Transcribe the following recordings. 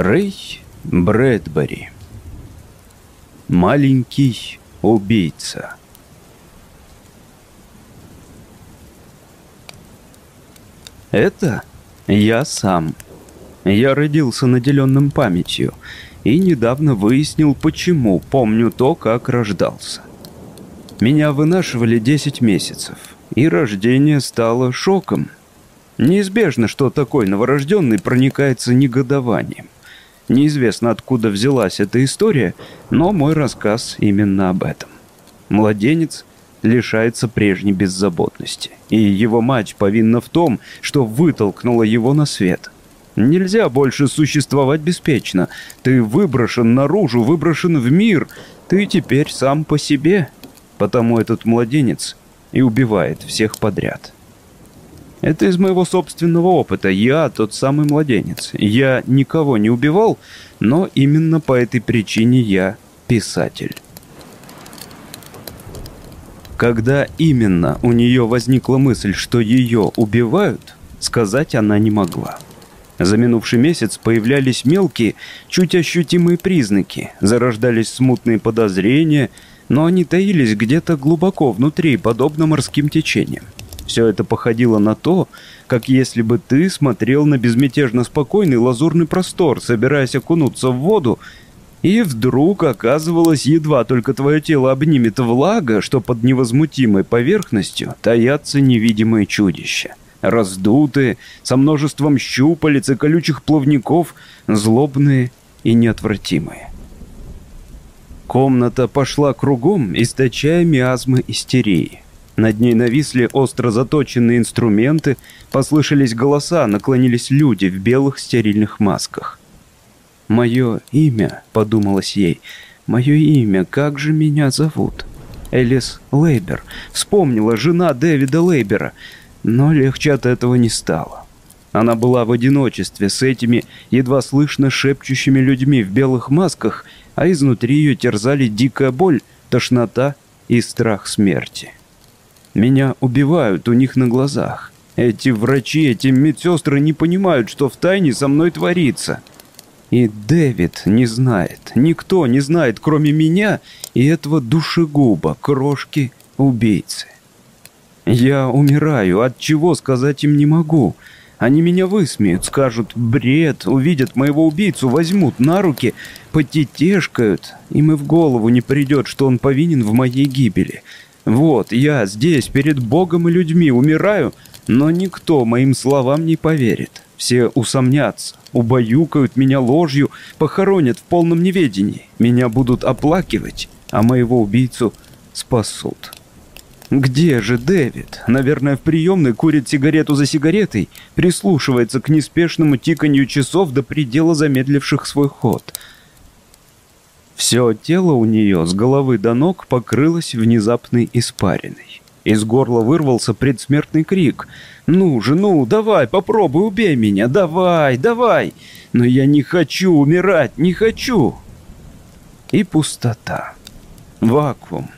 Рэй Брэдбери. Маленький убийца. Это я сам. Я родился наделенным памятью и недавно выяснил, почему помню то, как рождался. Меня вынашивали 10 месяцев, и рождение стало шоком. Неизбежно, что такой новорожденный проникается негодованием. Неизвестно, откуда взялась эта история, но мой рассказ именно об этом. Младенец лишается прежней беззаботности, и его мать повинна в том, что вытолкнула его на свет. Нельзя больше существовать беспечно. Ты выброшен наружу, выброшен в мир. Ты теперь сам по себе. Потому этот младенец и убивает всех подряд. Это из моего собственного опыта. Я тот самый младенец. Я никого не убивал, но именно по этой причине я писатель. Когда именно у нее возникла мысль, что ее убивают, сказать она не могла. За минувший месяц появлялись мелкие, чуть ощутимые признаки, зарождались смутные подозрения, но они таились где-то глубоко внутри, подобно морским течениям. Все это походило на то, как если бы ты смотрел на безмятежно спокойный лазурный простор, собираясь окунуться в воду, и вдруг оказывалось, едва только твое тело обнимет влага, что под невозмутимой поверхностью таятся невидимые чудища. Раздутые, со множеством щупалец и колючих плавников, злобные и неотвратимые. Комната пошла кругом, источая миазмы истерии. Над ней нависли остро заточенные инструменты, послышались голоса, наклонились люди в белых стерильных масках. «Мое имя», — подумалось ей, — «мое имя, как же меня зовут?» Элис Лейбер. Вспомнила жена Дэвида Лейбера, но легче от этого не стало. Она была в одиночестве с этими едва слышно шепчущими людьми в белых масках, а изнутри ее терзали дикая боль, тошнота и страх смерти. Меня убивают у них на глазах. Эти врачи, эти медсестры не понимают, что в тайне со мной творится. И Дэвид не знает, никто не знает, кроме меня и этого душегуба, крошки, убийцы. Я умираю, от чего сказать им не могу. Они меня высмеют, скажут «бред», увидят моего убийцу, возьмут на руки, потетешкают, им и в голову не придет, что он повинен в моей гибели. Вот, я здесь, перед Богом и людьми, умираю, но никто моим словам не поверит. Все усомнятся, убаюкают меня ложью, похоронят в полном неведении. Меня будут оплакивать, а моего убийцу спасут. Где же Дэвид? Наверное, в приемной курит сигарету за сигаретой, прислушивается к неспешному тиканью часов до предела замедливших свой ход — все тело у нее с головы до ног покрылось внезапной испариной. Из горла вырвался предсмертный крик. «Ну же, ну, давай, попробуй, убей меня, давай, давай! Но я не хочу умирать, не хочу!» И пустота. Вакуум.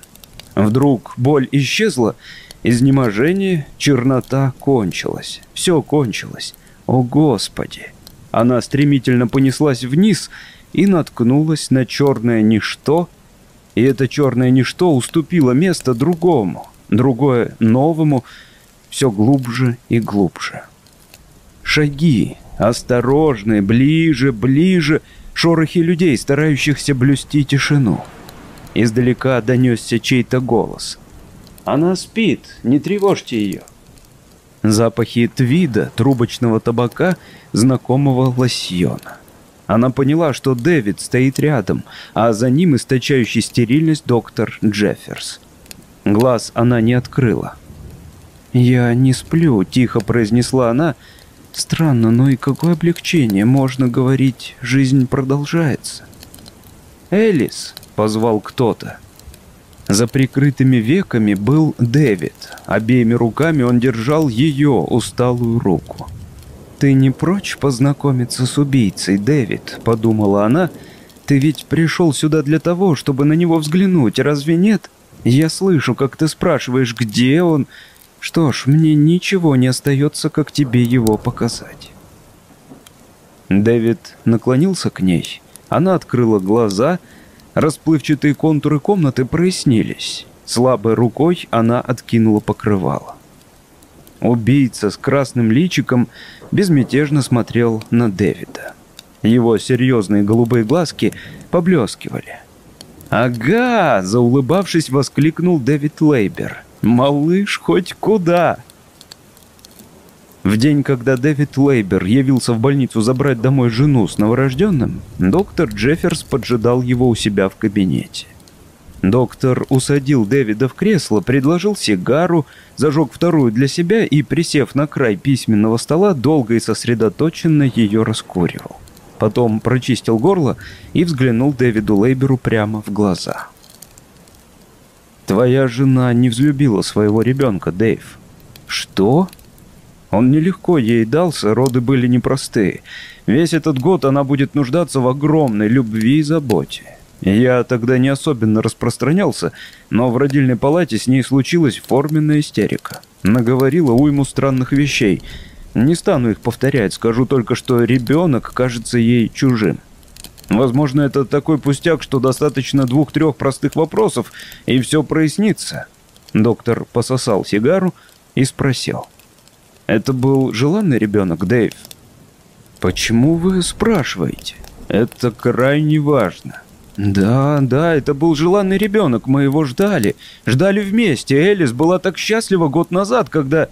Вдруг боль исчезла, изнеможение, чернота кончилась. Все кончилось. О, Господи! Она стремительно понеслась вниз и наткнулась на черное ничто, и это черное ничто уступило место другому, другое новому, все глубже и глубже. Шаги, осторожные, ближе, ближе, шорохи людей, старающихся блюсти тишину. Издалека донесся чей-то голос. «Она спит, не тревожьте ее». Запахи твида, трубочного табака, знакомого лосьона. Она поняла, что Дэвид стоит рядом, а за ним источающий стерильность доктор Джефферс. Глаз она не открыла. «Я не сплю», — тихо произнесла она. «Странно, но и какое облегчение, можно говорить, жизнь продолжается». «Элис», — позвал кто-то. За прикрытыми веками был Дэвид. Обеими руками он держал ее усталую руку. «Ты не прочь познакомиться с убийцей, Дэвид?» – подумала она. «Ты ведь пришел сюда для того, чтобы на него взглянуть, разве нет? Я слышу, как ты спрашиваешь, где он. Что ж, мне ничего не остается, как тебе его показать». Дэвид наклонился к ней. Она открыла глаза. Расплывчатые контуры комнаты прояснились. Слабой рукой она откинула покрывало. Убийца с красным личиком безмятежно смотрел на Дэвида. Его серьезные голубые глазки поблескивали. «Ага!» – заулыбавшись, воскликнул Дэвид Лейбер. «Малыш, хоть куда!» В день, когда Дэвид Лейбер явился в больницу забрать домой жену с новорожденным, доктор Джефферс поджидал его у себя в кабинете. Доктор усадил Дэвида в кресло, предложил сигару, зажег вторую для себя и, присев на край письменного стола, долго и сосредоточенно ее раскуривал. Потом прочистил горло и взглянул Дэвиду Лейберу прямо в глаза. «Твоя жена не взлюбила своего ребенка, Дэйв». «Что?» Он нелегко ей дался, роды были непростые. Весь этот год она будет нуждаться в огромной любви и заботе. Я тогда не особенно распространялся, но в родильной палате с ней случилась форменная истерика. Наговорила уйму странных вещей. Не стану их повторять, скажу только, что ребенок кажется ей чужим. Возможно, это такой пустяк, что достаточно двух-трех простых вопросов, и все прояснится. Доктор пососал сигару и спросил. «Это был желанный ребенок, Дэйв?» «Почему вы спрашиваете? Это крайне важно». «Да, да, это был желанный ребенок, мы его ждали. Ждали вместе. Элис была так счастлива год назад, когда...»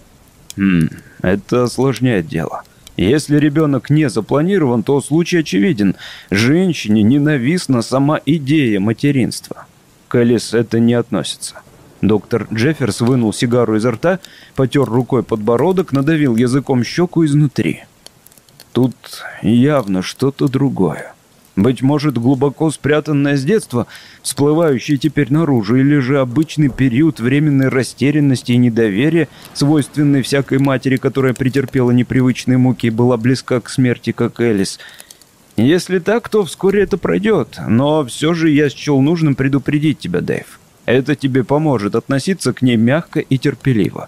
«Хм, это осложняет дело. Если ребенок не запланирован, то случай очевиден. Женщине ненавистна сама идея материнства. К Элис это не относится». Доктор Джефферс вынул сигару изо рта, потер рукой подбородок, надавил языком щеку изнутри. Тут явно что-то другое. Быть может, глубоко спрятанное с детства, всплывающее теперь наружу, или же обычный период временной растерянности и недоверия, свойственный всякой матери, которая претерпела непривычные муки и была близка к смерти, как Элис. Если так, то вскоре это пройдет, но все же я счел нужным предупредить тебя, Дэйв. Это тебе поможет относиться к ней мягко и терпеливо.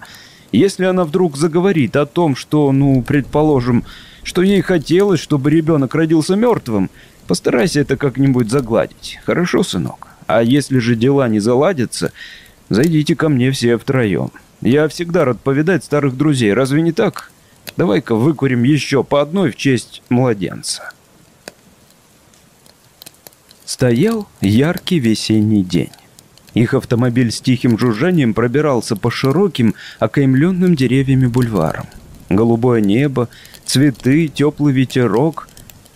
Если она вдруг заговорит о том, что, ну, предположим, что ей хотелось, чтобы ребенок родился мертвым, Постарайся это как-нибудь загладить. Хорошо, сынок? А если же дела не заладятся, зайдите ко мне все втроем. Я всегда рад повидать старых друзей, разве не так? Давай-ка выкурим еще по одной в честь младенца. Стоял яркий весенний день. Их автомобиль с тихим жужжанием пробирался по широким, окаймленным деревьями бульварам. Голубое небо, цветы, теплый ветерок,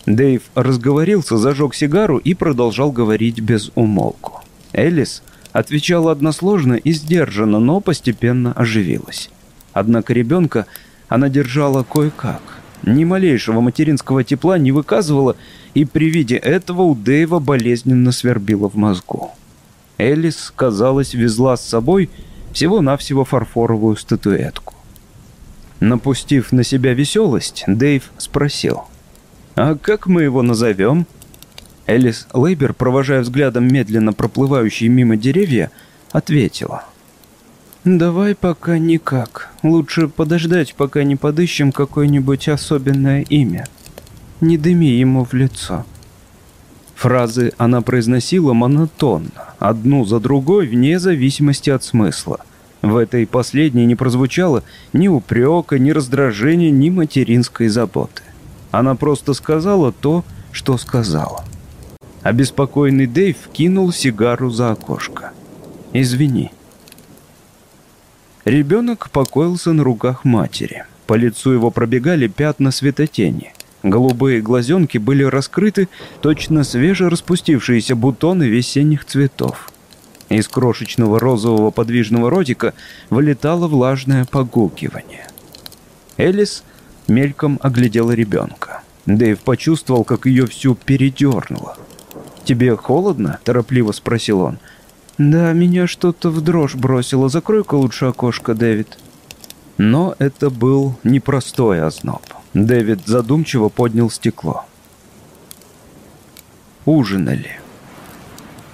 Дэйв разговорился, зажег сигару и продолжал говорить без умолку. Элис отвечала односложно и сдержанно, но постепенно оживилась. Однако ребенка она держала кое-как. Ни малейшего материнского тепла не выказывала, и при виде этого у Дэйва болезненно свербило в мозгу. Элис, казалось, везла с собой всего-навсего фарфоровую статуэтку. Напустив на себя веселость, Дэйв спросил — «А как мы его назовем?» Элис Лейбер, провожая взглядом медленно проплывающие мимо деревья, ответила. «Давай пока никак. Лучше подождать, пока не подыщем какое-нибудь особенное имя. Не дыми ему в лицо». Фразы она произносила монотонно, одну за другой, вне зависимости от смысла. В этой последней не прозвучало ни упрека, ни раздражения, ни материнской заботы. Она просто сказала то, что сказала. Обеспокоенный Дэйв кинул сигару за окошко. «Извини». Ребенок покоился на руках матери. По лицу его пробегали пятна светотени. Голубые глазенки были раскрыты, точно свеже распустившиеся бутоны весенних цветов. Из крошечного розового подвижного ротика вылетало влажное погукивание. Элис мельком оглядела ребенка. Дэйв почувствовал, как ее всю передернуло. «Тебе холодно?» – торопливо спросил он. «Да, меня что-то в дрожь бросило. Закрой-ка лучше окошко, Дэвид». Но это был непростой озноб. Дэвид задумчиво поднял стекло. Ужинали.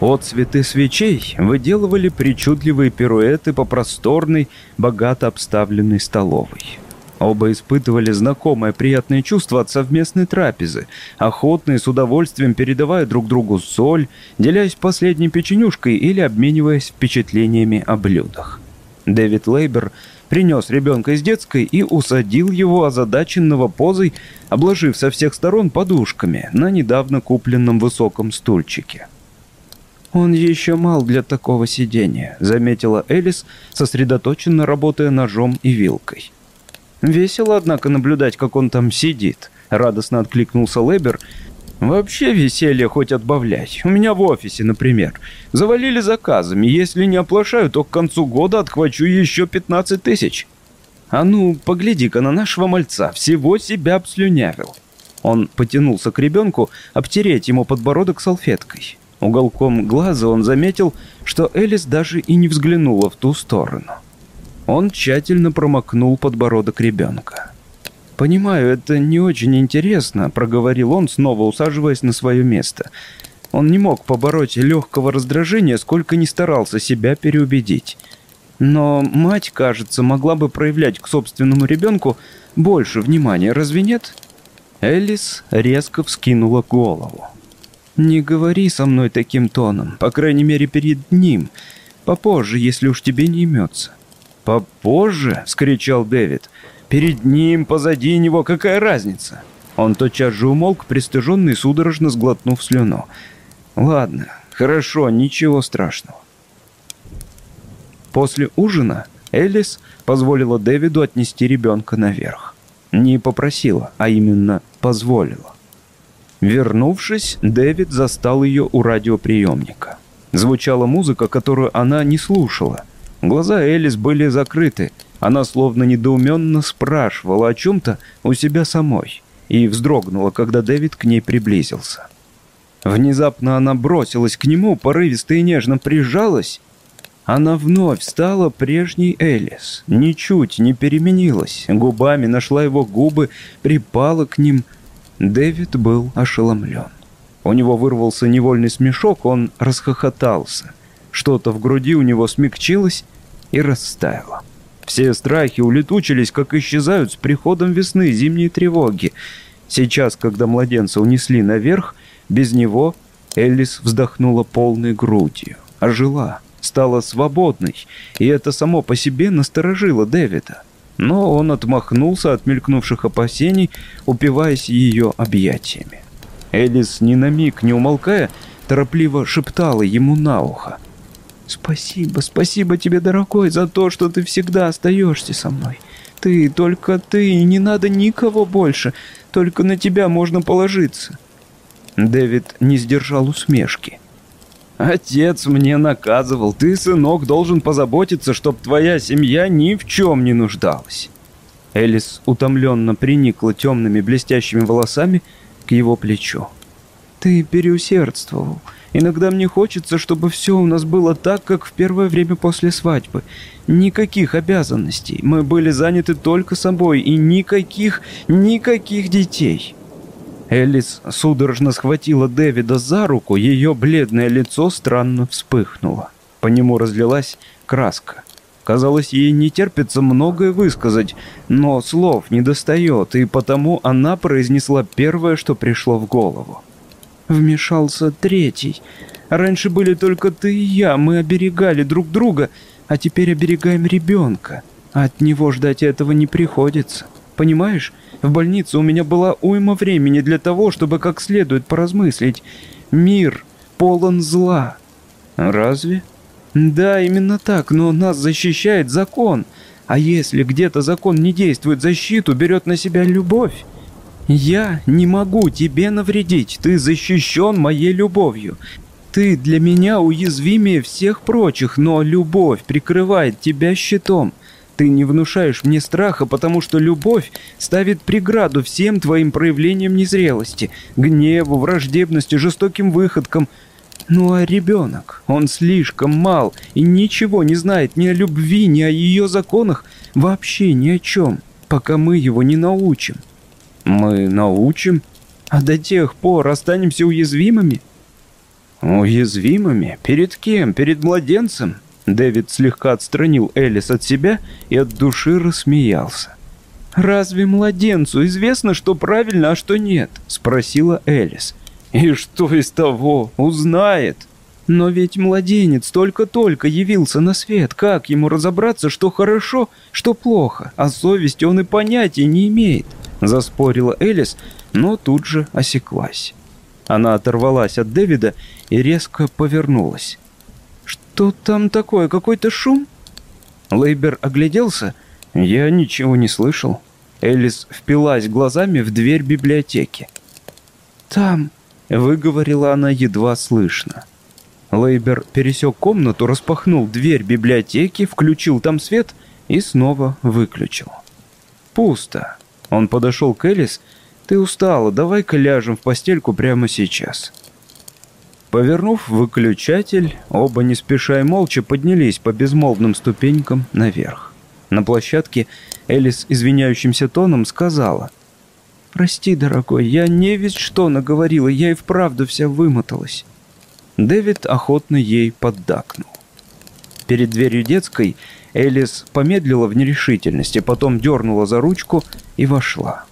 Отцветы свечей выделывали причудливые пируэты по просторной, богато обставленной столовой. Оба испытывали знакомое приятное чувство от совместной трапезы, охотные с удовольствием передавая друг другу соль, делясь последней печенюшкой или обмениваясь впечатлениями о блюдах. Дэвид Лейбер принес ребенка из детской и усадил его озадаченного позой, обложив со всех сторон подушками на недавно купленном высоком стульчике. «Он еще мал для такого сидения», — заметила Элис, сосредоточенно работая ножом и вилкой. «Весело, однако, наблюдать, как он там сидит», — радостно откликнулся Лебер. «Вообще веселье хоть отбавлять. У меня в офисе, например. Завалили заказами. Если не оплошаю, то к концу года отхвачу еще 15 тысяч. А ну, погляди-ка на нашего мальца. Всего себя обслюнявил». Он потянулся к ребенку, обтереть ему подбородок салфеткой. Уголком глаза он заметил, что Элис даже и не взглянула в ту сторону. Он тщательно промокнул подбородок ребенка. «Понимаю, это не очень интересно», — проговорил он, снова усаживаясь на свое место. Он не мог побороть легкого раздражения, сколько ни старался себя переубедить. Но мать, кажется, могла бы проявлять к собственному ребенку больше внимания, разве нет? Элис резко вскинула голову. «Не говори со мной таким тоном, по крайней мере перед ним. Попозже, если уж тебе не имется». «Попозже?» — скричал Дэвид. «Перед ним, позади него, какая разница?» Он тотчас же умолк, пристыженный, судорожно сглотнув слюну. «Ладно, хорошо, ничего страшного». После ужина Элис позволила Дэвиду отнести ребенка наверх. Не попросила, а именно позволила. Вернувшись, Дэвид застал ее у радиоприемника. Звучала музыка, которую она не слушала — Глаза Элис были закрыты. Она словно недоуменно спрашивала о чем-то у себя самой и вздрогнула, когда Дэвид к ней приблизился. Внезапно она бросилась к нему, порывисто и нежно прижалась. Она вновь стала прежней Элис, ничуть не переменилась, губами нашла его губы, припала к ним. Дэвид был ошеломлен. У него вырвался невольный смешок, он расхохотался. Что-то в груди у него смягчилось, и растаяла. Все страхи улетучились, как исчезают с приходом весны зимние тревоги. Сейчас, когда младенца унесли наверх, без него Эллис вздохнула полной грудью, ожила, стала свободной, и это само по себе насторожило Дэвида. Но он отмахнулся от мелькнувших опасений, упиваясь ее объятиями. Элис, ни на миг не умолкая, торопливо шептала ему на ухо — Спасибо, спасибо тебе, дорогой, за то, что ты всегда остаешься со мной. Ты, только ты, не надо никого больше. Только на тебя можно положиться. Дэвид не сдержал усмешки. Отец мне наказывал, ты, сынок, должен позаботиться, чтоб твоя семья ни в чем не нуждалась. Элис утомленно приникла темными блестящими волосами к его плечу. Ты переусердствовал. Иногда мне хочется, чтобы все у нас было так, как в первое время после свадьбы. Никаких обязанностей. Мы были заняты только собой, и никаких, никаких детей». Элис судорожно схватила Дэвида за руку, ее бледное лицо странно вспыхнуло. По нему разлилась краска. Казалось, ей не терпится многое высказать, но слов не достает, и потому она произнесла первое, что пришло в голову. Вмешался третий. Раньше были только ты и я, мы оберегали друг друга, а теперь оберегаем ребенка. От него ждать этого не приходится. Понимаешь, в больнице у меня была уйма времени для того, чтобы как следует поразмыслить. Мир полон зла. Разве? Да, именно так, но нас защищает закон. А если где-то закон не действует, защиту берет на себя любовь. Я не могу тебе навредить, ты защищен моей любовью. Ты для меня уязвимее всех прочих, но любовь прикрывает тебя щитом. Ты не внушаешь мне страха, потому что любовь ставит преграду всем твоим проявлениям незрелости, гневу, враждебности, жестоким выходкам. Ну а ребенок, он слишком мал и ничего не знает ни о любви, ни о ее законах, вообще ни о чем, пока мы его не научим. Мы научим, а до тех пор останемся уязвимыми. Уязвимыми? Перед кем? Перед младенцем? Дэвид слегка отстранил Элис от себя и от души рассмеялся. «Разве младенцу известно, что правильно, а что нет?» — спросила Элис. «И что из того? Узнает!» «Но ведь младенец только-только явился на свет. Как ему разобраться, что хорошо, что плохо? А совести он и понятия не имеет», — заспорила Элис, но тут же осеклась. Она оторвалась от Дэвида и резко повернулась. «Что там такое? Какой-то шум?» Лейбер огляделся. «Я ничего не слышал». Элис впилась глазами в дверь библиотеки. «Там», — выговорила она едва слышно. Лейбер пересек комнату, распахнул дверь библиотеки, включил там свет и снова выключил. «Пусто». Он подошел к Элис. «Ты устала, давай-ка ляжем в постельку прямо сейчас». Повернув выключатель, оба не спеша и молча поднялись по безмолвным ступенькам наверх. На площадке Элис извиняющимся тоном сказала. «Прости, дорогой, я не ведь что наговорила, я и вправду вся вымоталась». Дэвид охотно ей поддакнул. Перед дверью детской Элис помедлила в нерешительности, потом дернула за ручку и вошла.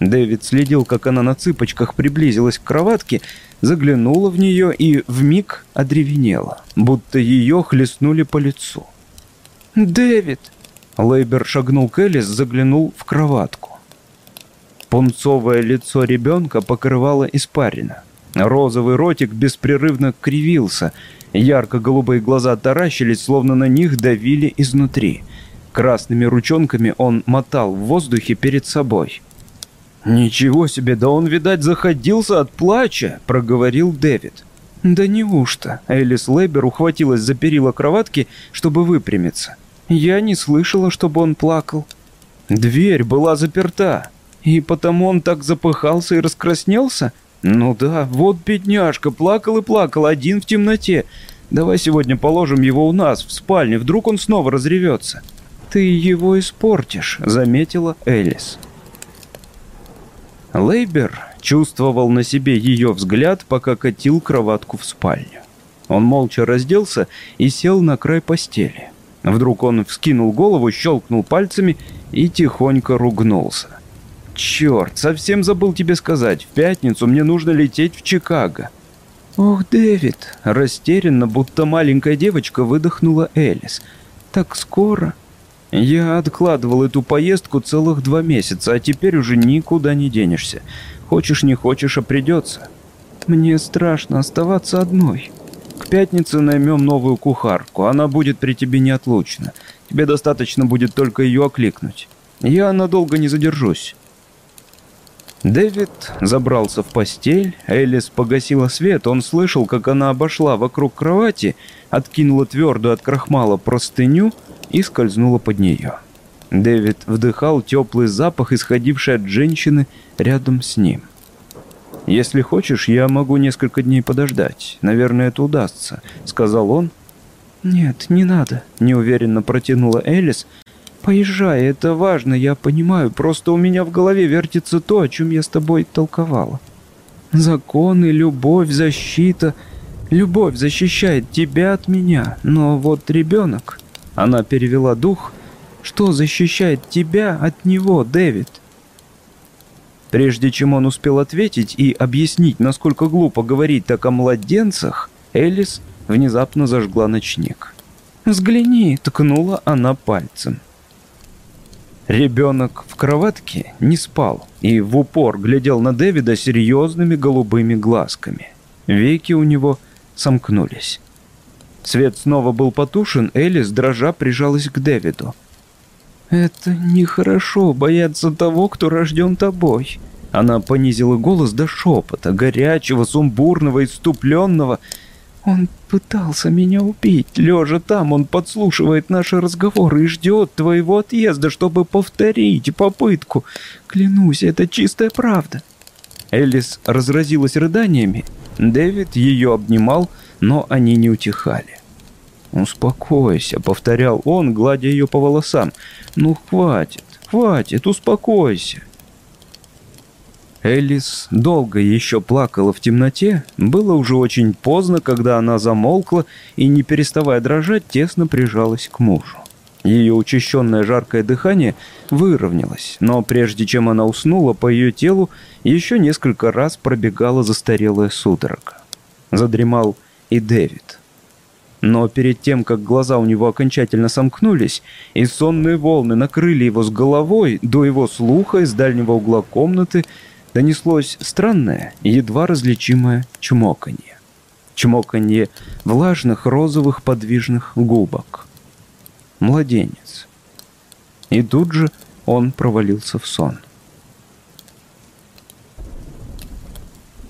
Дэвид следил, как она на цыпочках приблизилась к кроватке, заглянула в нее и вмиг одревенела, будто ее хлестнули по лицу. «Дэвид!» Лейбер шагнул к Элис, заглянул в кроватку. Пунцовое лицо ребенка покрывало испарина. Розовый ротик беспрерывно кривился, ярко-голубые глаза таращились, словно на них давили изнутри. Красными ручонками он мотал в воздухе перед собой. «Ничего себе, да он, видать, заходился от плача», — проговорил Дэвид. «Да неужто?» Элис Лейбер ухватилась за перила кроватки, чтобы выпрямиться. «Я не слышала, чтобы он плакал». «Дверь была заперта, и потому он так запыхался и раскраснелся?» «Ну да, вот бедняжка, плакал и плакал, один в темноте. Давай сегодня положим его у нас, в спальне, вдруг он снова разревется». «Ты его испортишь», — заметила Элис. Лейбер чувствовал на себе ее взгляд, пока катил кроватку в спальню. Он молча разделся и сел на край постели. Вдруг он вскинул голову, щелкнул пальцами и тихонько ругнулся. «Черт, совсем забыл тебе сказать. В пятницу мне нужно лететь в Чикаго». «Ох, Дэвид!» Растерянно, будто маленькая девочка, выдохнула Элис. «Так скоро?» Я откладывал эту поездку целых два месяца, а теперь уже никуда не денешься. Хочешь, не хочешь, а придется. Мне страшно оставаться одной. К пятнице наймем новую кухарку, она будет при тебе неотлучна. Тебе достаточно будет только ее окликнуть. Я надолго не задержусь. Дэвид забрался в постель, Элис погасила свет, он слышал, как она обошла вокруг кровати, откинула твердую от крахмала простыню и скользнула под нее. Дэвид вдыхал теплый запах, исходивший от женщины рядом с ним. «Если хочешь, я могу несколько дней подождать. Наверное, это удастся», — сказал он. «Нет, не надо», — неуверенно протянула Элис. «Поезжай, это важно, я понимаю. Просто у меня в голове вертится то, о чем я с тобой толковала. Законы, любовь, защита. Любовь защищает тебя от меня, но вот ребенок...» Она перевела дух. «Что защищает тебя от него, Дэвид?» Прежде чем он успел ответить и объяснить, насколько глупо говорить так о младенцах, Элис внезапно зажгла ночник. «Взгляни!» — ткнула она пальцем. Ребенок в кроватке не спал и в упор глядел на Дэвида серьезными голубыми глазками. Веки у него сомкнулись. Свет снова был потушен, Элис, дрожа, прижалась к Дэвиду. «Это нехорошо бояться того, кто рожден тобой». Она понизила голос до шепота, горячего, сумбурного, иступленного. «Он пытался меня убить. Лежа там, он подслушивает наши разговоры и ждет твоего отъезда, чтобы повторить попытку. Клянусь, это чистая правда». Элис разразилась рыданиями. Дэвид ее обнимал, но они не утихали. «Успокойся», — повторял он, гладя ее по волосам. «Ну, хватит, хватит, успокойся». Элис долго еще плакала в темноте. Было уже очень поздно, когда она замолкла и, не переставая дрожать, тесно прижалась к мужу. Ее учащенное жаркое дыхание выровнялось, но прежде чем она уснула, по ее телу еще несколько раз пробегала застарелая судорога. Задремал и Дэвид. Но перед тем, как глаза у него окончательно сомкнулись, и сонные волны накрыли его с головой, до его слуха из дальнего угла комнаты донеслось странное, едва различимое чмоканье. Чмоканье влажных розовых подвижных губок. Младенец. И тут же он провалился в сон.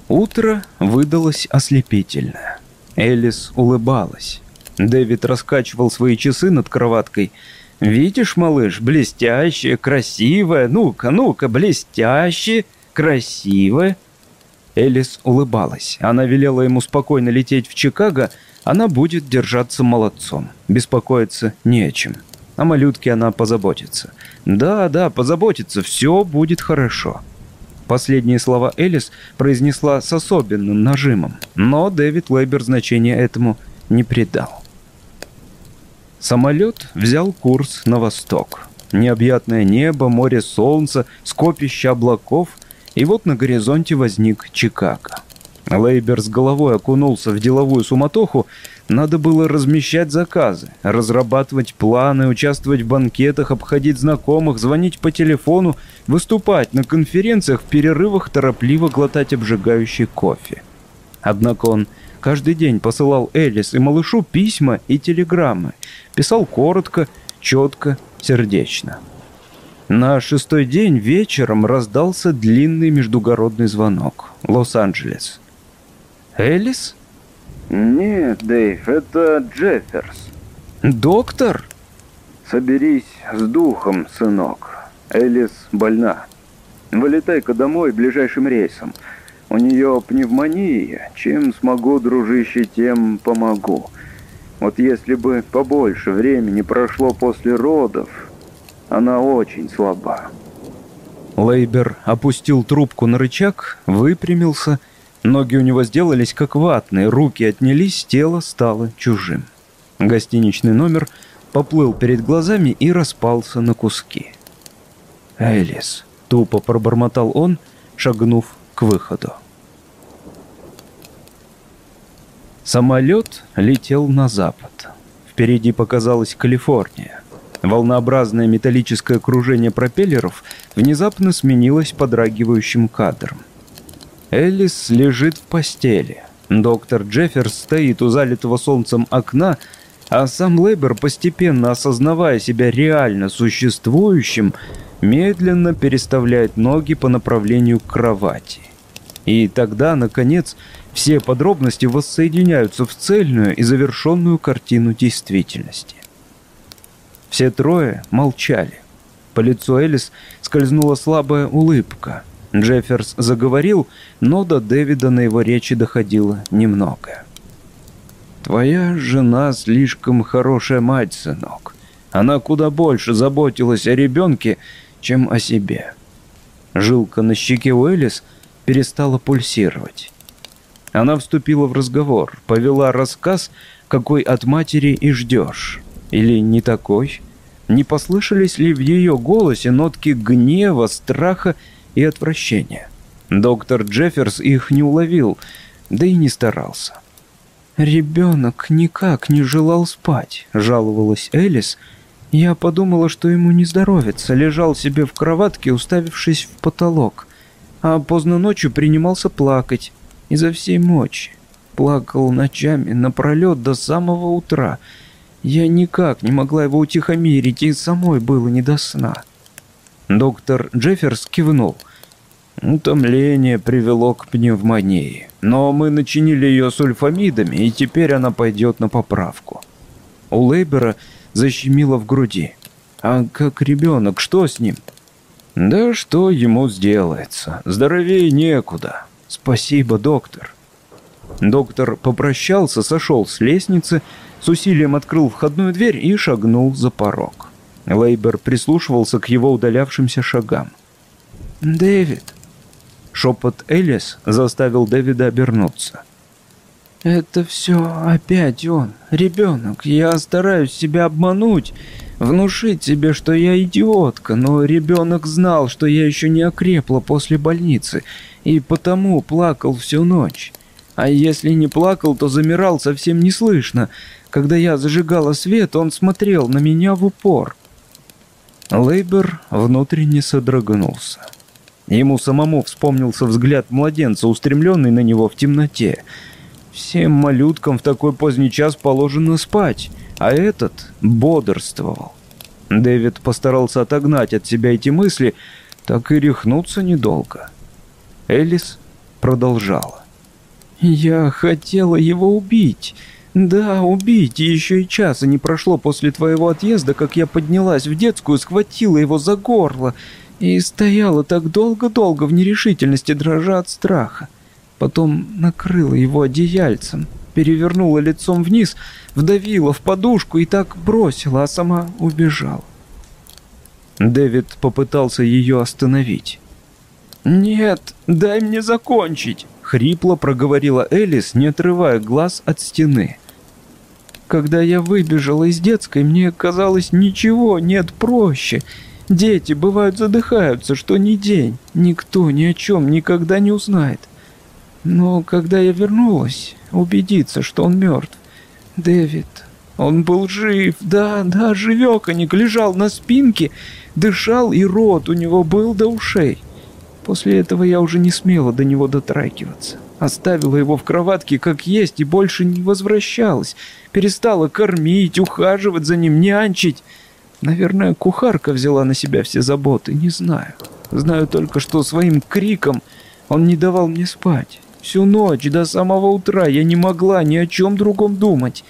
Утро выдалось ослепительное. Элис улыбалась. Дэвид раскачивал свои часы над кроваткой. «Видишь, малыш, блестящее, красивое, ну-ка, ну-ка, блестящее, красивое». Элис улыбалась. Она велела ему спокойно лететь в Чикаго, она будет держаться молодцом. Беспокоиться не о чем. О малютке она позаботится. Да, да, позаботится, все будет хорошо. Последние слова Элис произнесла с особенным нажимом, но Дэвид Лейбер значения этому не придал. Самолет взял курс на восток. Необъятное небо, море солнца, скопище облаков, и вот на горизонте возник Чикаго. Лейбер с головой окунулся в деловую суматоху, надо было размещать заказы, разрабатывать планы, участвовать в банкетах, обходить знакомых, звонить по телефону, выступать на конференциях, в перерывах торопливо глотать обжигающий кофе. Однако он каждый день посылал Элис и малышу письма и телеграммы. Писал коротко, четко, сердечно. На шестой день вечером раздался длинный междугородный звонок. Лос-Анджелес. «Элис?» «Нет, Дэйв, это Джефферс». «Доктор?» «Соберись с духом, сынок. Элис больна. Вылетай-ка домой ближайшим рейсом. У нее пневмония. Чем смогу, дружище, тем помогу. Вот если бы побольше времени прошло после родов, она очень слаба». Лейбер опустил трубку на рычаг, выпрямился Ноги у него сделались как ватные, руки отнялись, тело стало чужим. Гостиничный номер поплыл перед глазами и распался на куски. «Элис», — тупо пробормотал он, шагнув к выходу. Самолет летел на запад. Впереди показалась Калифорния. Волнообразное металлическое кружение пропеллеров внезапно сменилось подрагивающим кадром. Элис лежит в постели. Доктор Джефферс стоит у залитого солнцем окна, а сам Лейбер, постепенно осознавая себя реально существующим, медленно переставляет ноги по направлению к кровати. И тогда, наконец, все подробности воссоединяются в цельную и завершенную картину действительности. Все трое молчали. По лицу Элис скользнула слабая улыбка. Джефферс заговорил, но до Дэвида на его речи доходило немного. «Твоя жена слишком хорошая мать, сынок. Она куда больше заботилась о ребенке, чем о себе». Жилка на щеке Уэллис перестала пульсировать. Она вступила в разговор, повела рассказ, какой от матери и ждешь. Или не такой? Не послышались ли в ее голосе нотки гнева, страха и отвращения. Доктор Джефферс их не уловил, да и не старался. «Ребенок никак не желал спать», — жаловалась Элис. «Я подумала, что ему не здоровится, лежал себе в кроватке, уставившись в потолок, а поздно ночью принимался плакать изо всей мочи. Плакал ночами напролет до самого утра. Я никак не могла его утихомирить, и самой было не до сна». Доктор Джефферс кивнул. Утомление привело к пневмонии, но мы начинили ее сульфамидами, и теперь она пойдет на поправку. У Лейбера защемило в груди. А как ребенок, что с ним? Да что ему сделается? Здоровее некуда. Спасибо, доктор. Доктор попрощался, сошел с лестницы, с усилием открыл входную дверь и шагнул за порог. Лейбер прислушивался к его удалявшимся шагам. «Дэвид», Шепот Элис заставил Дэвида обернуться. «Это все опять он, ребенок. Я стараюсь себя обмануть. Внушить себе, что я идиотка, но ребенок знал, что я еще не окрепла после больницы, и потому плакал всю ночь. А если не плакал, то замирал совсем неслышно. Когда я зажигала свет, он смотрел на меня в упор. Лейбер внутренне содрогнулся. Ему самому вспомнился взгляд младенца, устремленный на него в темноте. Всем малюткам в такой поздний час положено спать, а этот бодрствовал. Дэвид постарался отогнать от себя эти мысли, так и рехнуться недолго. Элис продолжала. «Я хотела его убить. Да. И еще и часа не прошло после твоего отъезда, как я поднялась в детскую, схватила его за горло и стояла так долго-долго в нерешительности, дрожа от страха. Потом накрыла его одеяльцем, перевернула лицом вниз, вдавила в подушку и так бросила, а сама убежала. Дэвид попытался ее остановить. «Нет, дай мне закончить!» — хрипло проговорила Элис, не отрывая глаз от стены. «Когда я выбежала из детской, мне казалось, ничего нет проще. Дети, бывают, задыхаются, что ни день. Никто ни о чем никогда не узнает. Но когда я вернулась, убедиться, что он мертв, Дэвид, он был жив, да, да, живёконик, лежал на спинке, дышал, и рот у него был до ушей. После этого я уже не смела до него дотрагиваться. Оставила его в кроватке как есть и больше не возвращалась. Перестала кормить, ухаживать за ним, нянчить. Наверное, кухарка взяла на себя все заботы, не знаю. Знаю только, что своим криком он не давал мне спать. Всю ночь до самого утра я не могла ни о чем другом думать.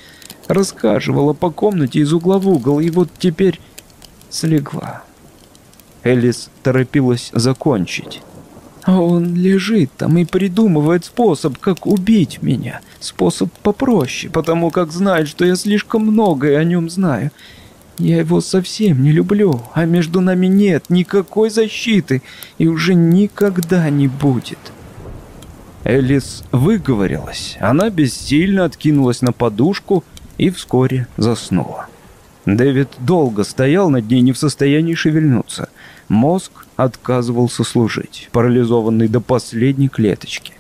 Рассказывала по комнате из угла в угол, и вот теперь слегла. Элис торопилась закончить. А он лежит там и придумывает способ, как убить меня. Способ попроще, потому как знает, что я слишком многое о нем знаю. Я его совсем не люблю, а между нами нет никакой защиты и уже никогда не будет. Элис выговорилась. Она бессильно откинулась на подушку и вскоре заснула. Дэвид долго стоял над ней не в состоянии шевельнуться. Мозг отказывался служить, парализованный до последней клеточки.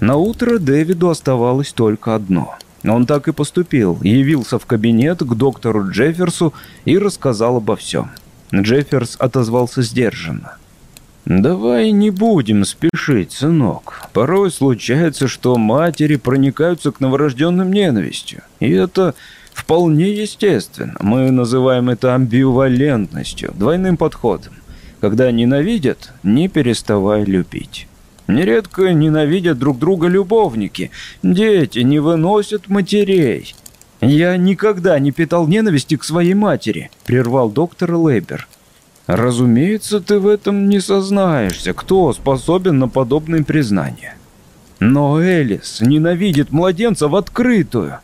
На утро Дэвиду оставалось только одно. Он так и поступил, явился в кабинет к доктору Джефферсу и рассказал обо всем. Джефферс отозвался сдержанно. «Давай не будем спешить, сынок. Порой случается, что матери проникаются к новорожденным ненавистью. И это вполне естественно. Мы называем это амбивалентностью, двойным подходом. Когда ненавидят, не переставай любить». Нередко ненавидят друг друга любовники. Дети не выносят матерей. «Я никогда не питал ненависти к своей матери», — прервал доктор Лейбер. Разумеется, ты в этом не сознаешься, кто способен на подобные признания. Но Элис ненавидит младенца в открытую.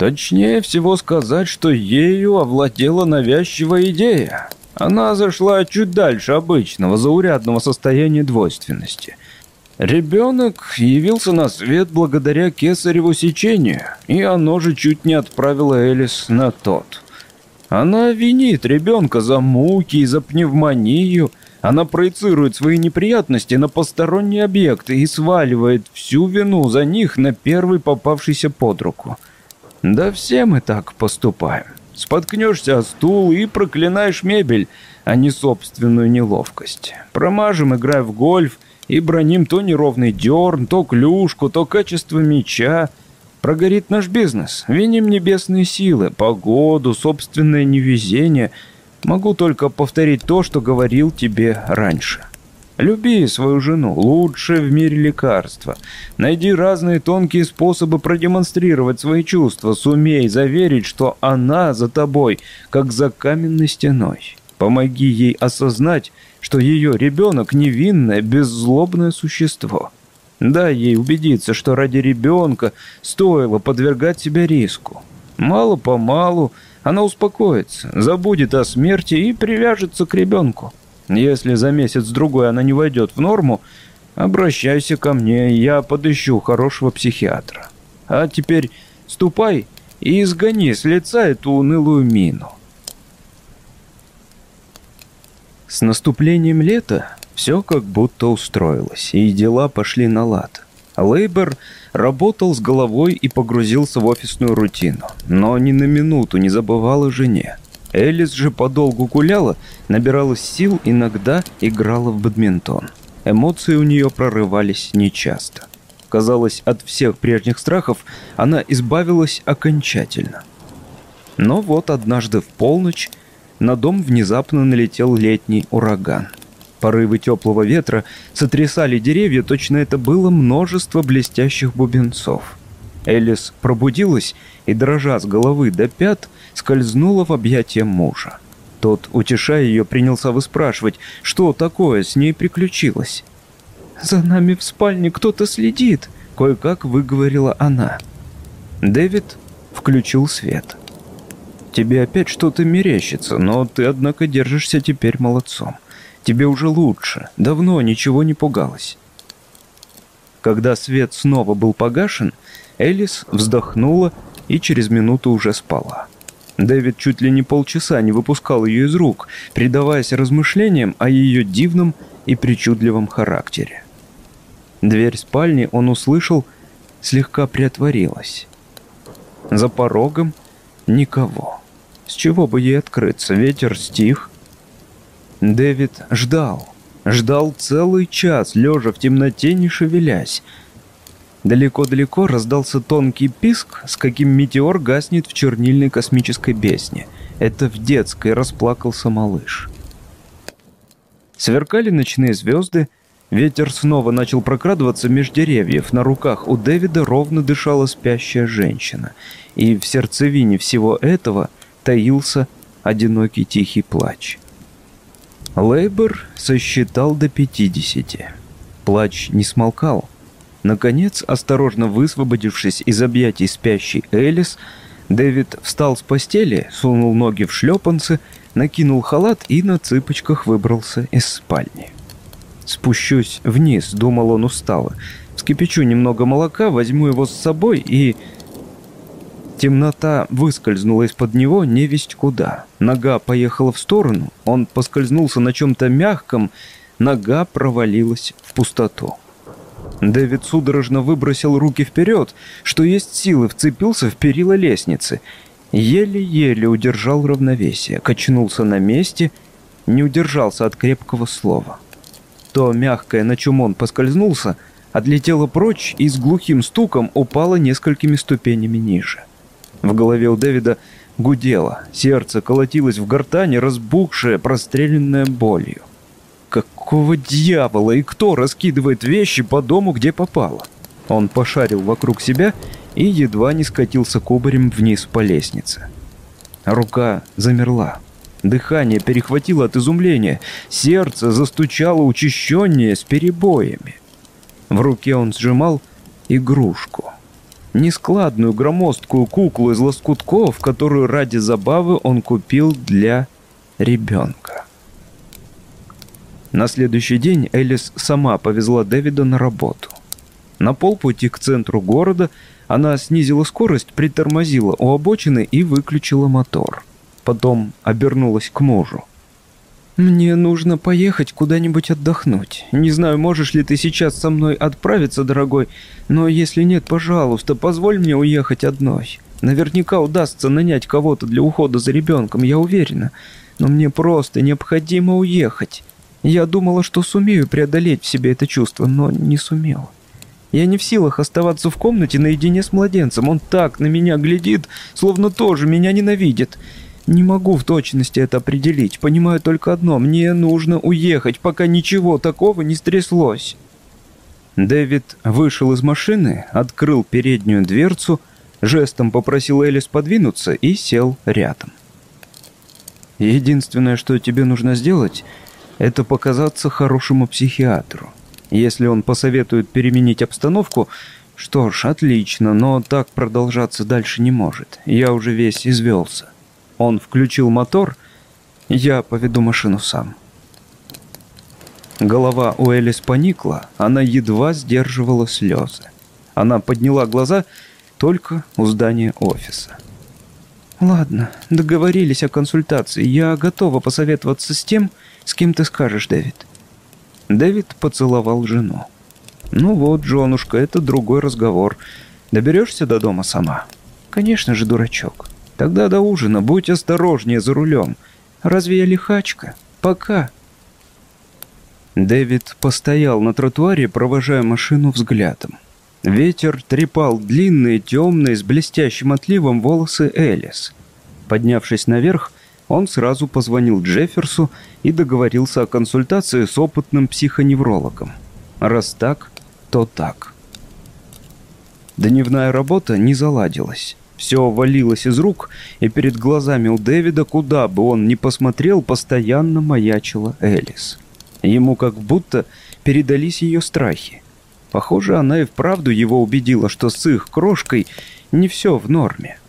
Точнее всего сказать, что ею овладела навязчивая идея. Она зашла чуть дальше обычного заурядного состояния двойственности. Ребенок явился на свет благодаря кесареву сечению, и оно же чуть не отправило Элис на тот. Она винит ребенка за муки и за пневмонию. Она проецирует свои неприятности на посторонние объекты и сваливает всю вину за них на первый попавшийся под руку. Да все мы так поступаем. Споткнешься о стул и проклинаешь мебель, а не собственную неловкость. Промажем, играя в гольф, и броним то неровный дерн, то клюшку, то качество мяча – Прогорит наш бизнес. Виним небесные силы, погоду, собственное невезение. Могу только повторить то, что говорил тебе раньше. Люби свою жену, лучшее в мире лекарство. Найди разные тонкие способы продемонстрировать свои чувства. Сумей заверить, что она за тобой, как за каменной стеной. Помоги ей осознать, что ее ребенок невинное, беззлобное существо. Дай ей убедиться, что ради ребенка стоило подвергать себя риску. Мало-помалу она успокоится, забудет о смерти и привяжется к ребенку. Если за месяц-другой она не войдет в норму, обращайся ко мне, я подыщу хорошего психиатра. А теперь ступай и изгони с лица эту унылую мину. С наступлением лета все как будто устроилось, и дела пошли на лад. Лейбер работал с головой и погрузился в офисную рутину, но ни на минуту не забывал о жене. Элис же подолгу гуляла, набиралась сил, иногда играла в бадминтон. Эмоции у нее прорывались нечасто. Казалось, от всех прежних страхов она избавилась окончательно. Но вот однажды в полночь на дом внезапно налетел летний ураган. Порывы теплого ветра сотрясали деревья, точно это было множество блестящих бубенцов. Элис пробудилась и, дрожа с головы до пят, скользнула в объятия мужа. Тот, утешая ее, принялся выспрашивать, что такое с ней приключилось. «За нами в спальне кто-то следит», — кое-как выговорила она. Дэвид включил свет. «Тебе опять что-то мерещится, но ты, однако, держишься теперь молодцом. Тебе уже лучше, давно ничего не пугалась». Когда свет снова был погашен, Элис вздохнула и через минуту уже спала. Дэвид чуть ли не полчаса не выпускал ее из рук, предаваясь размышлениям о ее дивном и причудливом характере. Дверь спальни он услышал, слегка приотворилась. За порогом никого. С чего бы ей открыться? Ветер стих. Дэвид ждал. Ждал целый час, лежа в темноте, не шевелясь. Далеко-далеко раздался тонкий писк, с каким метеор гаснет в чернильной космической бесне. Это в детской расплакался малыш. Сверкали ночные звезды, ветер снова начал прокрадываться меж деревьев. На руках у Дэвида ровно дышала спящая женщина. И в сердцевине всего этого таился одинокий тихий плач. Лейбер сосчитал до пятидесяти. Плач не смолкал. Наконец, осторожно высвободившись из объятий спящей Элис, Дэвид встал с постели, сунул ноги в шлепанцы, накинул халат и на цыпочках выбрался из спальни. «Спущусь вниз», — думал он устало. «Вскипячу немного молока, возьму его с собой и...» Темнота выскользнула из-под него невесть куда. Нога поехала в сторону, он поскользнулся на чем-то мягком, нога провалилась в пустоту. Дэвид судорожно выбросил руки вперед, что есть силы, вцепился в перила лестницы. Еле-еле удержал равновесие, качнулся на месте, не удержался от крепкого слова. То мягкое, на чем он поскользнулся, отлетело прочь и с глухим стуком упало несколькими ступенями ниже. В голове у Дэвида гудело, сердце колотилось в гортане, разбухшее, простреленное болью. Какого дьявола и кто раскидывает вещи по дому, где попало? Он пошарил вокруг себя и едва не скатился кубарем вниз по лестнице. Рука замерла. Дыхание перехватило от изумления. Сердце застучало учащеннее с перебоями. В руке он сжимал игрушку. Нескладную громоздкую куклу из лоскутков, которую ради забавы он купил для ребенка. На следующий день Элис сама повезла Дэвида на работу. На полпути к центру города она снизила скорость, притормозила у обочины и выключила мотор. Потом обернулась к мужу. «Мне нужно поехать куда-нибудь отдохнуть. Не знаю, можешь ли ты сейчас со мной отправиться, дорогой, но если нет, пожалуйста, позволь мне уехать одной. Наверняка удастся нанять кого-то для ухода за ребенком, я уверена. Но мне просто необходимо уехать. Я думала, что сумею преодолеть в себе это чувство, но не сумела. Я не в силах оставаться в комнате наедине с младенцем. Он так на меня глядит, словно тоже меня ненавидит. Не могу в точности это определить. Понимаю только одно. Мне нужно уехать, пока ничего такого не стряслось. Дэвид вышел из машины, открыл переднюю дверцу, жестом попросил Элис подвинуться и сел рядом. Единственное, что тебе нужно сделать, это показаться хорошему психиатру. Если он посоветует переменить обстановку, что ж, отлично, но так продолжаться дальше не может. Я уже весь извелся. Он включил мотор, я поведу машину сам. Голова у Элис поникла, она едва сдерживала слезы. Она подняла глаза только у здания офиса. Ладно, договорились о консультации. Я готова посоветоваться с тем, с кем ты скажешь, Дэвид. Дэвид поцеловал жену. Ну вот, женушка, это другой разговор. Доберешься до дома сама? Конечно же, дурачок. Тогда до ужина будь осторожнее за рулем. Разве я лихачка? Пока. Дэвид постоял на тротуаре, провожая машину взглядом. Ветер трепал длинные, темные, с блестящим отливом волосы Элис. Поднявшись наверх, он сразу позвонил Джефферсу и договорился о консультации с опытным психоневрологом. Раз так, то так. Дневная работа не заладилась. Все валилось из рук, и перед глазами у Дэвида, куда бы он ни посмотрел, постоянно маячила Элис. Ему как будто передались ее страхи. Похоже, она и вправду его убедила, что с их крошкой не все в норме.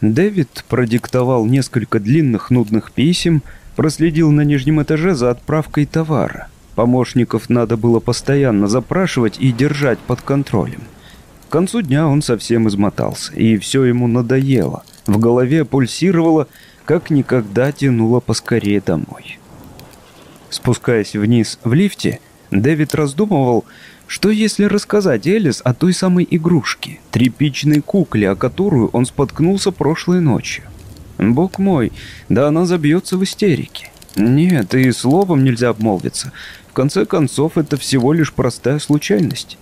Дэвид продиктовал несколько длинных нудных писем, проследил на нижнем этаже за отправкой товара. Помощников надо было постоянно запрашивать и держать под контролем. К концу дня он совсем измотался, и все ему надоело. В голове пульсировало, как никогда тянуло поскорее домой. Спускаясь вниз в лифте, Дэвид раздумывал, что если рассказать Элис о той самой игрушке, тряпичной кукле, о которую он споткнулся прошлой ночью? Бог мой, да она забьется в истерике. Нет, и словом нельзя обмолвиться. В конце концов, это всего лишь простая случайность.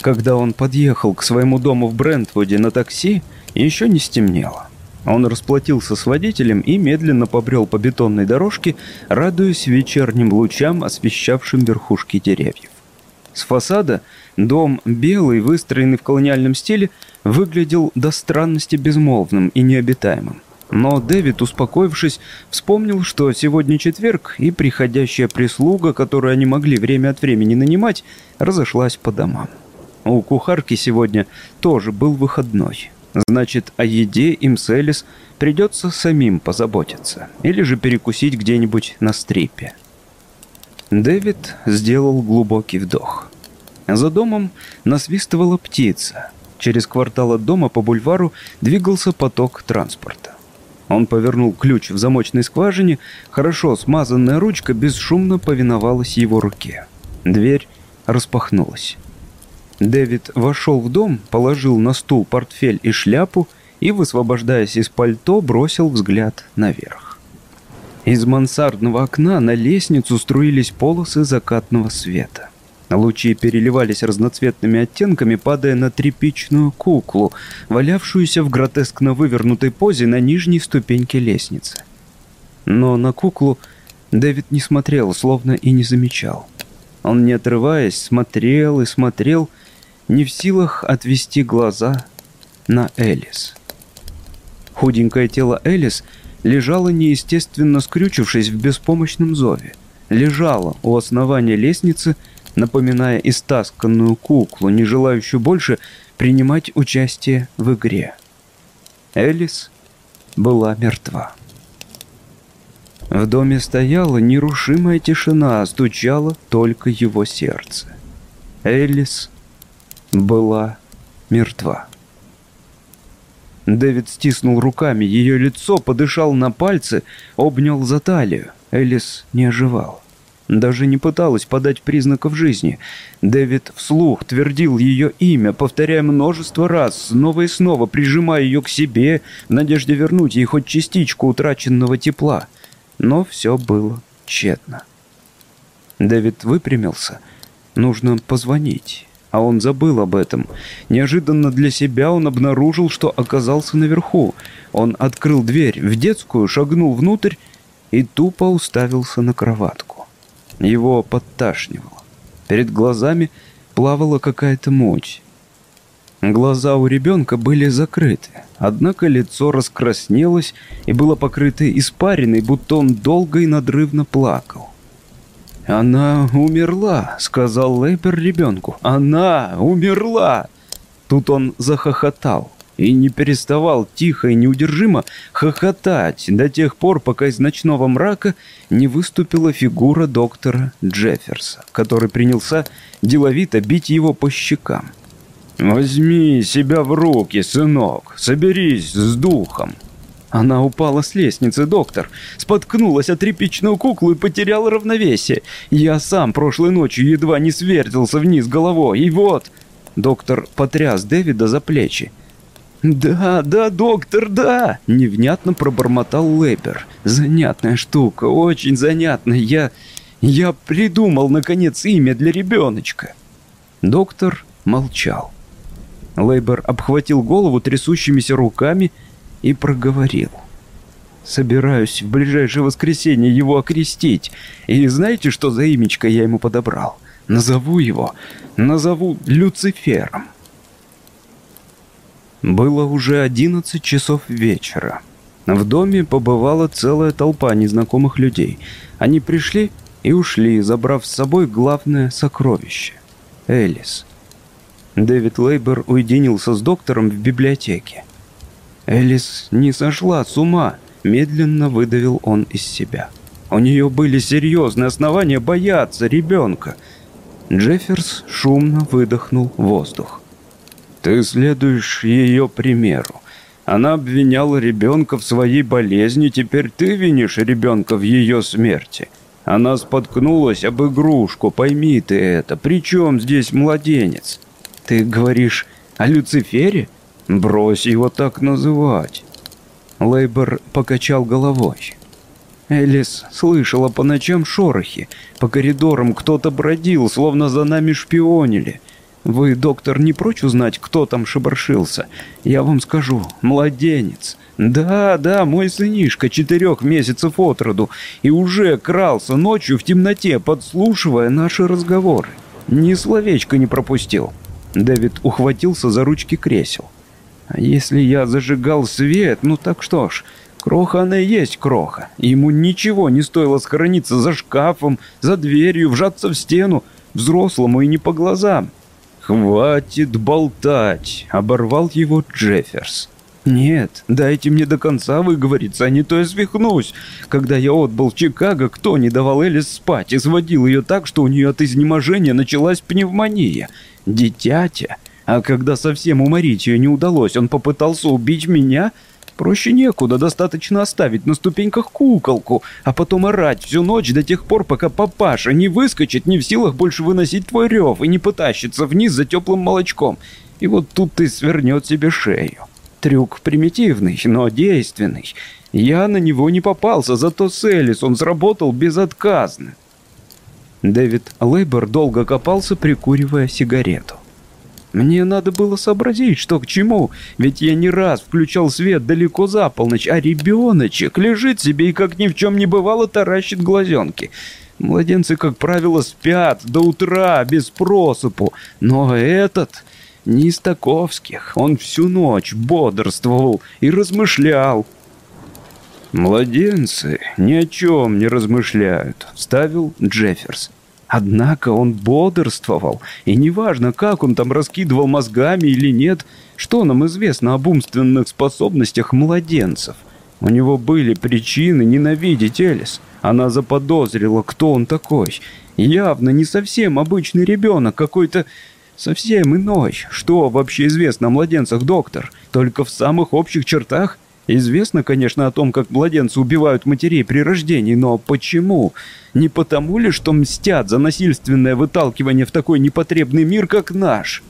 Когда он подъехал к своему дому в Брентвуде на такси, еще не стемнело. Он расплатился с водителем и медленно побрел по бетонной дорожке, радуясь вечерним лучам, освещавшим верхушки деревьев. С фасада дом, белый, выстроенный в колониальном стиле, выглядел до странности безмолвным и необитаемым. Но Дэвид, успокоившись, вспомнил, что сегодня четверг, и приходящая прислуга, которую они могли время от времени нанимать, разошлась по домам. У кухарки сегодня тоже был выходной. Значит, о еде им с Элис придется самим позаботиться. Или же перекусить где-нибудь на стрипе. Дэвид сделал глубокий вдох. За домом насвистывала птица. Через квартал от дома по бульвару двигался поток транспорта. Он повернул ключ в замочной скважине, хорошо смазанная ручка бесшумно повиновалась его руке. Дверь распахнулась. Дэвид вошел в дом, положил на стул портфель и шляпу и, высвобождаясь из пальто, бросил взгляд наверх. Из мансардного окна на лестницу струились полосы закатного света. Лучи переливались разноцветными оттенками, падая на тряпичную куклу, валявшуюся в гротескно вывернутой позе на нижней ступеньке лестницы. Но на куклу Дэвид не смотрел, словно и не замечал. Он, не отрываясь, смотрел и смотрел, не в силах отвести глаза на Элис. Худенькое тело Элис лежало неестественно скрючившись в беспомощном зове. Лежало у основания лестницы, напоминая истасканную куклу, не желающую больше принимать участие в игре. Элис была мертва. В доме стояла нерушимая тишина, стучало только его сердце. Элис была мертва. Дэвид стиснул руками ее лицо, подышал на пальцы, обнял за талию. Элис не оживал. Даже не пыталась подать признаков жизни. Дэвид вслух твердил ее имя, повторяя множество раз, снова и снова прижимая ее к себе, в надежде вернуть ей хоть частичку утраченного тепла. Но все было тщетно. Дэвид выпрямился. Нужно позвонить а он забыл об этом. Неожиданно для себя он обнаружил, что оказался наверху. Он открыл дверь в детскую, шагнул внутрь и тупо уставился на кроватку. Его подташнивало. Перед глазами плавала какая-то муть. Глаза у ребенка были закрыты, однако лицо раскраснелось и было покрыто испариной, будто он долго и надрывно плакал. «Она умерла», — сказал Лейпер ребенку. «Она умерла!» Тут он захохотал и не переставал тихо и неудержимо хохотать до тех пор, пока из ночного мрака не выступила фигура доктора Джефферса, который принялся деловито бить его по щекам. «Возьми себя в руки, сынок, соберись с духом». Она упала с лестницы, доктор. Споткнулась о тряпичную куклу и потеряла равновесие. Я сам прошлой ночью едва не свертился вниз головой. И вот... Доктор потряс Дэвида за плечи. «Да, да, доктор, да!» — невнятно пробормотал Лейбер. «Занятная штука, очень занятная. Я... я придумал, наконец, имя для ребеночка». Доктор молчал. Лейбер обхватил голову трясущимися руками и проговорил. «Собираюсь в ближайшее воскресенье его окрестить. И знаете, что за имечко я ему подобрал? Назову его, назову Люцифером». Было уже одиннадцать часов вечера. В доме побывала целая толпа незнакомых людей. Они пришли и ушли, забрав с собой главное сокровище — Элис. Дэвид Лейбер уединился с доктором в библиотеке. Элис не сошла с ума, медленно выдавил он из себя. У нее были серьезные основания бояться ребенка. Джефферс шумно выдохнул воздух. Ты следуешь ее примеру. Она обвиняла ребенка в своей болезни, теперь ты винишь ребенка в ее смерти. Она споткнулась об игрушку, пойми ты это. Причем здесь младенец? Ты говоришь о Люцифере? Брось его так называть. Лейбер покачал головой. Элис слышала по ночам шорохи. По коридорам кто-то бродил, словно за нами шпионили. Вы, доктор, не прочь узнать, кто там шебаршился? Я вам скажу, младенец. Да, да, мой сынишка, четырех месяцев от роду, и уже крался ночью в темноте, подслушивая наши разговоры. Ни словечко не пропустил. Дэвид ухватился за ручки кресел. А если я зажигал свет, ну так что ж, кроха она и есть кроха. Ему ничего не стоило схорониться за шкафом, за дверью, вжаться в стену, взрослому и не по глазам. «Хватит болтать!» — оборвал его Джефферс. «Нет, дайте мне до конца выговориться, а не то я свихнусь. Когда я отбыл в Чикаго, кто не давал Элис спать и сводил ее так, что у нее от изнеможения началась пневмония? Дитятя. А когда совсем уморить ее не удалось, он попытался убить меня?» Проще некуда, достаточно оставить на ступеньках куколку, а потом орать всю ночь до тех пор, пока папаша не выскочит, не в силах больше выносить твой рев и не потащится вниз за теплым молочком. И вот тут ты свернет себе шею. Трюк примитивный, но действенный. Я на него не попался, зато с Элис он сработал безотказно. Дэвид Лейбер долго копался, прикуривая сигарету. Мне надо было сообразить, что к чему, ведь я не раз включал свет далеко за полночь, а ребеночек лежит себе и как ни в чем не бывало таращит глазенки. Младенцы, как правило, спят до утра без просыпу, но этот не из таковских. Он всю ночь бодрствовал и размышлял. «Младенцы ни о чем не размышляют», — вставил Джефферс. Однако он бодрствовал, и неважно, как он там раскидывал мозгами или нет, что нам известно об умственных способностях младенцев. У него были причины ненавидеть Элис. Она заподозрила, кто он такой. Явно не совсем обычный ребенок, какой-то совсем иной. Что вообще известно о младенцах, доктор? Только в самых общих чертах? Известно, конечно, о том, как младенцы убивают матерей при рождении, но почему? Не потому ли, что мстят за насильственное выталкивание в такой непотребный мир, как наш?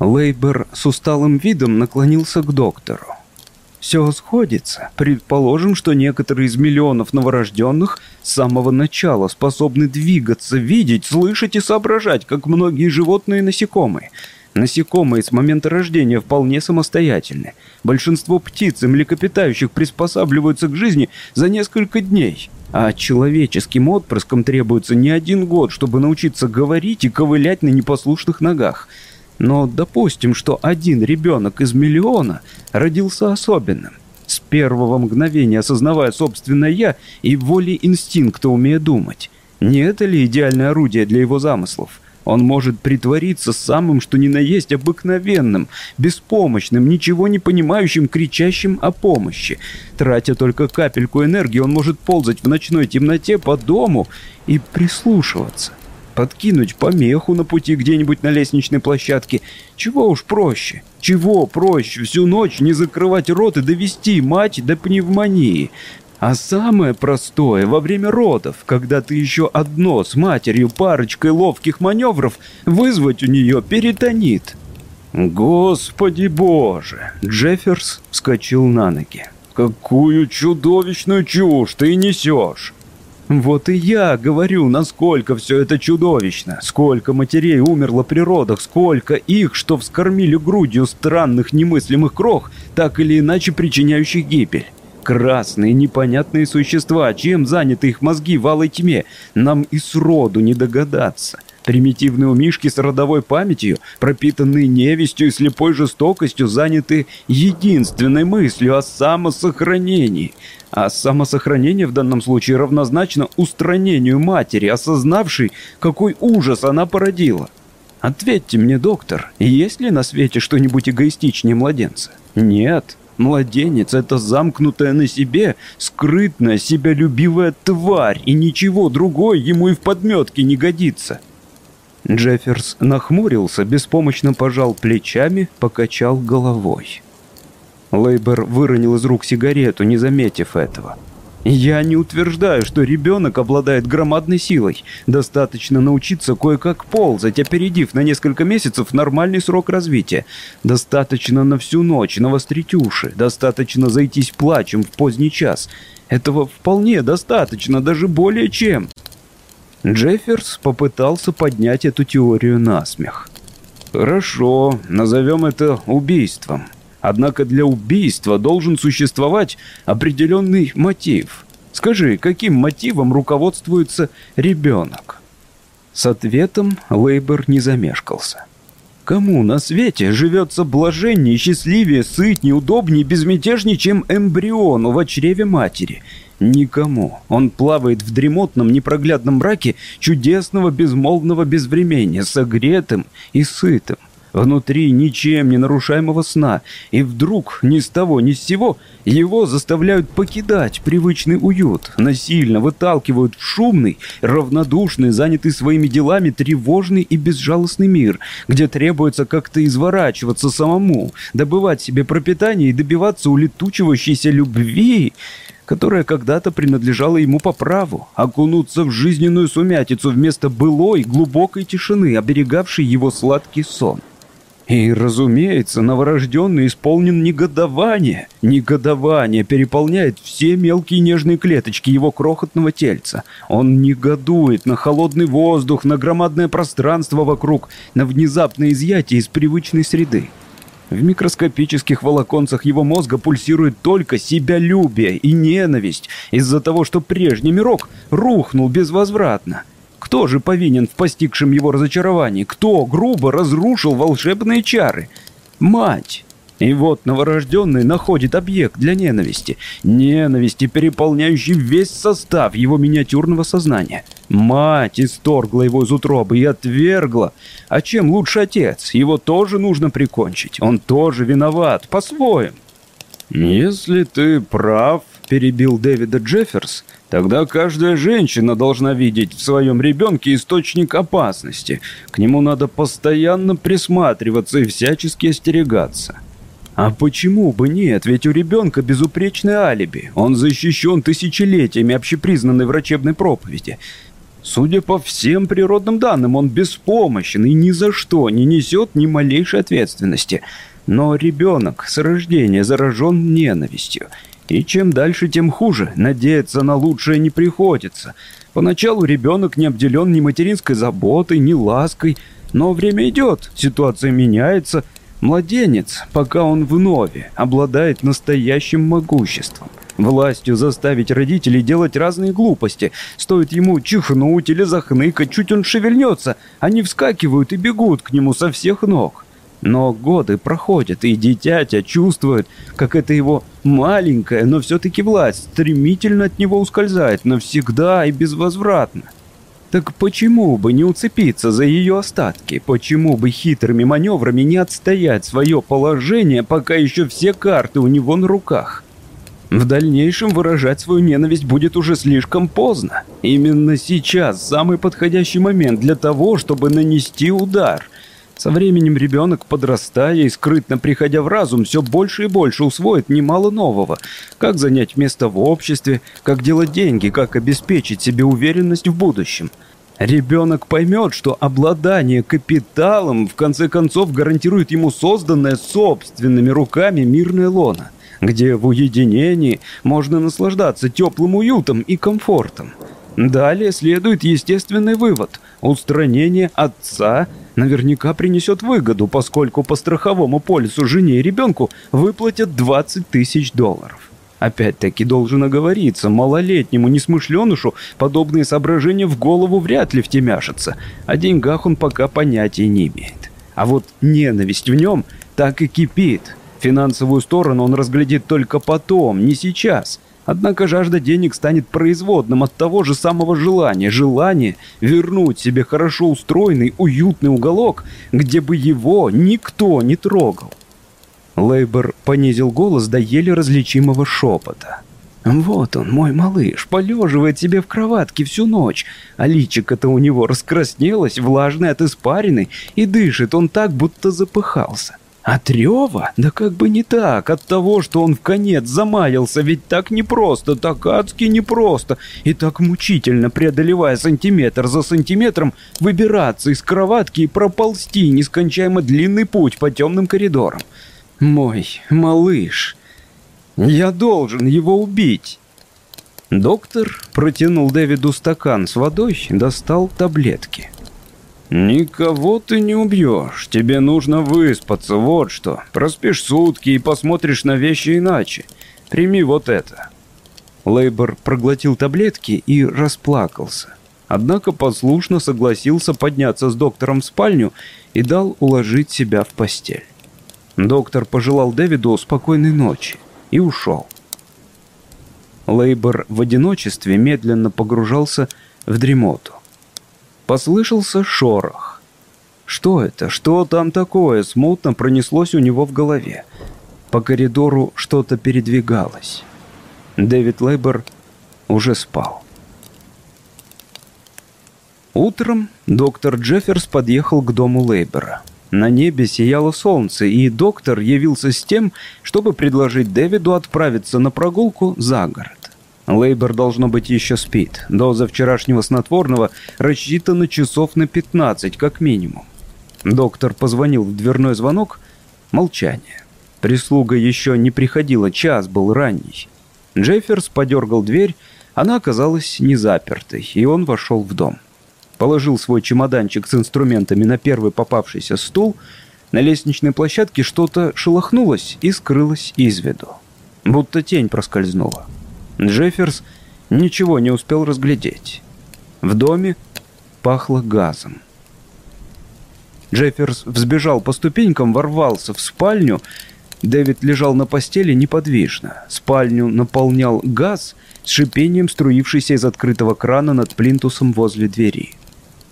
Лейбер с усталым видом наклонился к доктору. Все сходится. Предположим, что некоторые из миллионов новорожденных с самого начала способны двигаться, видеть, слышать и соображать, как многие животные и насекомые – Насекомые с момента рождения вполне самостоятельны. Большинство птиц и млекопитающих приспосабливаются к жизни за несколько дней. А человеческим отпрыскам требуется не один год, чтобы научиться говорить и ковылять на непослушных ногах. Но допустим, что один ребенок из миллиона родился особенным. С первого мгновения осознавая собственное «я» и волей инстинкта умея думать. Не это ли идеальное орудие для его замыслов? Он может притвориться самым, что ни на есть, обыкновенным, беспомощным, ничего не понимающим, кричащим о помощи. Тратя только капельку энергии, он может ползать в ночной темноте по дому и прислушиваться. подкинуть помеху на пути где-нибудь на лестничной площадке. Чего уж проще? Чего проще всю ночь не закрывать рот и довести мать до пневмонии? А самое простое во время родов, когда ты еще одно с матерью парочкой ловких маневров, вызвать у нее перитонит. Господи боже! Джефферс вскочил на ноги. Какую чудовищную чушь ты несешь! Вот и я говорю, насколько все это чудовищно. Сколько матерей умерло при родах, сколько их, что вскормили грудью странных немыслимых крох, так или иначе причиняющих гибель. Красные непонятные существа, чем заняты их мозги в алой тьме, нам и сроду не догадаться. Примитивные умишки с родовой памятью, пропитанные невестью и слепой жестокостью, заняты единственной мыслью о самосохранении. А самосохранение в данном случае равнозначно устранению матери, осознавшей, какой ужас она породила. Ответьте мне, доктор, есть ли на свете что-нибудь эгоистичнее младенца? Нет. Младенец — это замкнутая на себе, скрытная, себялюбивая тварь, и ничего другое ему и в подметке не годится. Джефферс нахмурился, беспомощно пожал плечами, покачал головой. Лейбер выронил из рук сигарету, не заметив этого. Я не утверждаю, что ребенок обладает громадной силой. Достаточно научиться кое-как ползать, опередив на несколько месяцев нормальный срок развития. Достаточно на всю ночь навострить уши. Достаточно зайтись плачем в поздний час. Этого вполне достаточно, даже более чем. Джефферс попытался поднять эту теорию на смех. Хорошо, назовем это убийством. Однако для убийства должен существовать определенный мотив. Скажи, каким мотивом руководствуется ребенок? С ответом Лейбер не замешкался. Кому на свете живется блаженнее, счастливее, сытнее, удобнее, безмятежнее, чем эмбриону в чреве матери? Никому. Он плавает в дремотном, непроглядном мраке чудесного, безмолвного безвремения, согретым и сытым внутри ничем не нарушаемого сна, и вдруг ни с того ни с сего его заставляют покидать привычный уют, насильно выталкивают в шумный, равнодушный, занятый своими делами, тревожный и безжалостный мир, где требуется как-то изворачиваться самому, добывать себе пропитание и добиваться улетучивающейся любви, которая когда-то принадлежала ему по праву, окунуться в жизненную сумятицу вместо былой глубокой тишины, оберегавшей его сладкий сон. И, разумеется, новорожденный исполнен негодования. Негодование переполняет все мелкие нежные клеточки его крохотного тельца. Он негодует на холодный воздух, на громадное пространство вокруг, на внезапное изъятие из привычной среды. В микроскопических волоконцах его мозга пульсирует только себялюбие и ненависть из-за того, что прежний мирок рухнул безвозвратно. Кто же повинен в постигшем его разочаровании? Кто грубо разрушил волшебные чары? Мать! И вот новорожденный находит объект для ненависти. Ненависти, переполняющий весь состав его миниатюрного сознания. Мать исторгла его из утробы и отвергла. А чем лучше отец? Его тоже нужно прикончить. Он тоже виноват, по-своему. «Если ты прав», — перебил Дэвида Джефферс, Тогда каждая женщина должна видеть в своем ребенке источник опасности. К нему надо постоянно присматриваться и всячески остерегаться. А почему бы нет? Ведь у ребенка безупречное алиби. Он защищен тысячелетиями общепризнанной врачебной проповеди. Судя по всем природным данным, он беспомощен и ни за что не несет ни малейшей ответственности. Но ребенок с рождения заражен ненавистью. И чем дальше, тем хуже. Надеяться на лучшее не приходится. Поначалу ребенок не обделен ни материнской заботой, ни лаской. Но время идет, ситуация меняется. Младенец, пока он вновь обладает настоящим могуществом. Властью заставить родителей делать разные глупости. Стоит ему чихнуть или захныкать, чуть он шевельнется. Они вскакивают и бегут к нему со всех ног. Но годы проходят, и дитятя чувствует, как это его маленькая, но все-таки власть стремительно от него ускользает навсегда и безвозвратно. Так почему бы не уцепиться за ее остатки? Почему бы хитрыми маневрами не отстоять свое положение, пока еще все карты у него на руках? В дальнейшем выражать свою ненависть будет уже слишком поздно. Именно сейчас самый подходящий момент для того, чтобы нанести удар. Со временем ребенок, подрастая и скрытно приходя в разум, все больше и больше усвоит немало нового. Как занять место в обществе, как делать деньги, как обеспечить себе уверенность в будущем. Ребенок поймет, что обладание капиталом в конце концов гарантирует ему созданное собственными руками мирное лоно где в уединении можно наслаждаться теплым уютом и комфортом. Далее следует естественный вывод. Устранение отца наверняка принесет выгоду, поскольку по страховому полису жене и ребенку выплатят 20 тысяч долларов. Опять-таки должен оговориться, малолетнему несмышленышу подобные соображения в голову вряд ли втемяшатся. О деньгах он пока понятия не имеет. А вот ненависть в нем так и кипит – Финансовую сторону он разглядит только потом, не сейчас. Однако жажда денег станет производным от того же самого желания. Желание вернуть себе хорошо устроенный, уютный уголок, где бы его никто не трогал. Лейбер понизил голос до еле различимого шепота. «Вот он, мой малыш, полеживает себе в кроватке всю ночь, а личико-то у него раскраснелось, влажное от испарины, и дышит он так, будто запыхался. От рева? Да как бы не так, от того, что он в конец замаялся, ведь так непросто, так адски непросто, и так мучительно, преодолевая сантиметр за сантиметром, выбираться из кроватки и проползти нескончаемо длинный путь по темным коридорам. Мой малыш, я должен его убить. Доктор протянул Дэвиду стакан с водой, достал таблетки. «Никого ты не убьешь. Тебе нужно выспаться, вот что. Проспишь сутки и посмотришь на вещи иначе. Прими вот это». Лейбор проглотил таблетки и расплакался. Однако послушно согласился подняться с доктором в спальню и дал уложить себя в постель. Доктор пожелал Дэвиду спокойной ночи и ушел. Лейбор в одиночестве медленно погружался в дремоту. Послышался шорох. Что это? Что там такое? Смутно пронеслось у него в голове. По коридору что-то передвигалось. Дэвид Лейбер уже спал. Утром доктор Джефферс подъехал к дому Лейбера. На небе сияло солнце, и доктор явился с тем, чтобы предложить Дэвиду отправиться на прогулку за город. Лейбер, должно быть, еще спит. Доза вчерашнего снотворного рассчитана часов на 15, как минимум. Доктор позвонил в дверной звонок. Молчание. Прислуга еще не приходила, час был ранний. Джефферс подергал дверь, она оказалась не запертой, и он вошел в дом. Положил свой чемоданчик с инструментами на первый попавшийся стул. На лестничной площадке что-то шелохнулось и скрылось из виду. Будто тень проскользнула. Джефферс ничего не успел разглядеть. В доме пахло газом. Джефферс взбежал по ступенькам, ворвался в спальню. Дэвид лежал на постели неподвижно. Спальню наполнял газ с шипением, струившийся из открытого крана над плинтусом возле двери.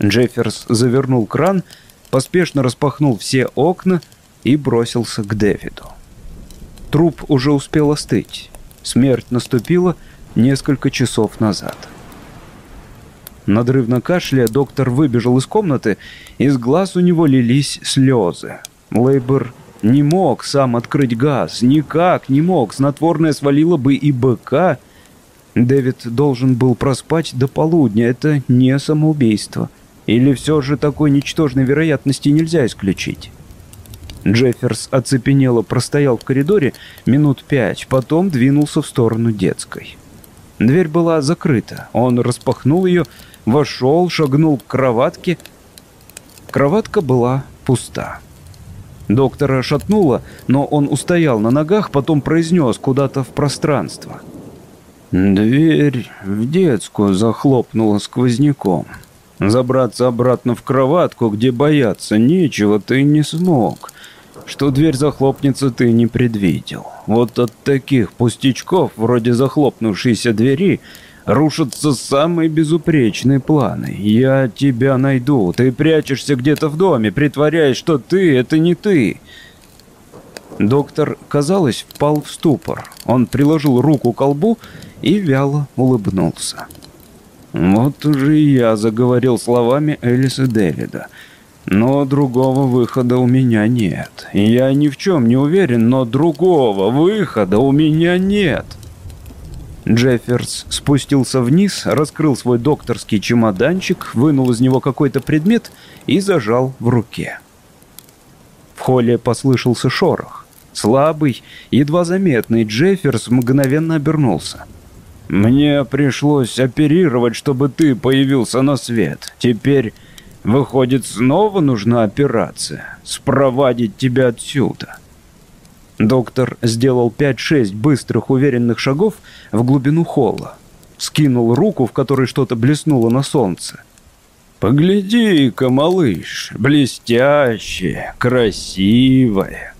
Джефферс завернул кран, поспешно распахнул все окна и бросился к Дэвиду. Труп уже успел остыть. Смерть наступила несколько часов назад. Надрывно кашляя, доктор выбежал из комнаты, из глаз у него лились слезы. Лейбер не мог сам открыть газ, никак не мог, снотворное свалило бы и быка. Дэвид должен был проспать до полудня, это не самоубийство. Или все же такой ничтожной вероятности нельзя исключить? Джефферс оцепенело простоял в коридоре минут пять, потом двинулся в сторону детской. Дверь была закрыта. Он распахнул ее, вошел, шагнул к кроватке. Кроватка была пуста. Доктора шатнуло, но он устоял на ногах, потом произнес куда-то в пространство. Дверь в детскую захлопнула сквозняком. Забраться обратно в кроватку, где бояться нечего, ты не смог. Что дверь захлопнется, ты не предвидел. Вот от таких пустячков, вроде захлопнувшейся двери, рушатся самые безупречные планы. Я тебя найду. Ты прячешься где-то в доме, притворяясь, что ты — это не ты. Доктор, казалось, впал в ступор. Он приложил руку к колбу и вяло улыбнулся. Вот уже я заговорил словами Элиса Дэвида. Но другого выхода у меня нет. Я ни в чем не уверен, но другого выхода у меня нет. Джефферс спустился вниз, раскрыл свой докторский чемоданчик, вынул из него какой-то предмет и зажал в руке. В холле послышался шорох. Слабый, едва заметный Джефферс мгновенно обернулся. «Мне пришлось оперировать, чтобы ты появился на свет. Теперь, выходит, снова нужна операция. Спровадить тебя отсюда». Доктор сделал 5-6 быстрых уверенных шагов в глубину холла. Скинул руку, в которой что-то блеснуло на солнце. «Погляди-ка, малыш, блестящее, красивое,